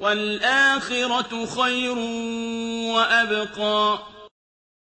وَالْآخِرَةُ خَيْرٌ وَأَبْقَىٰ.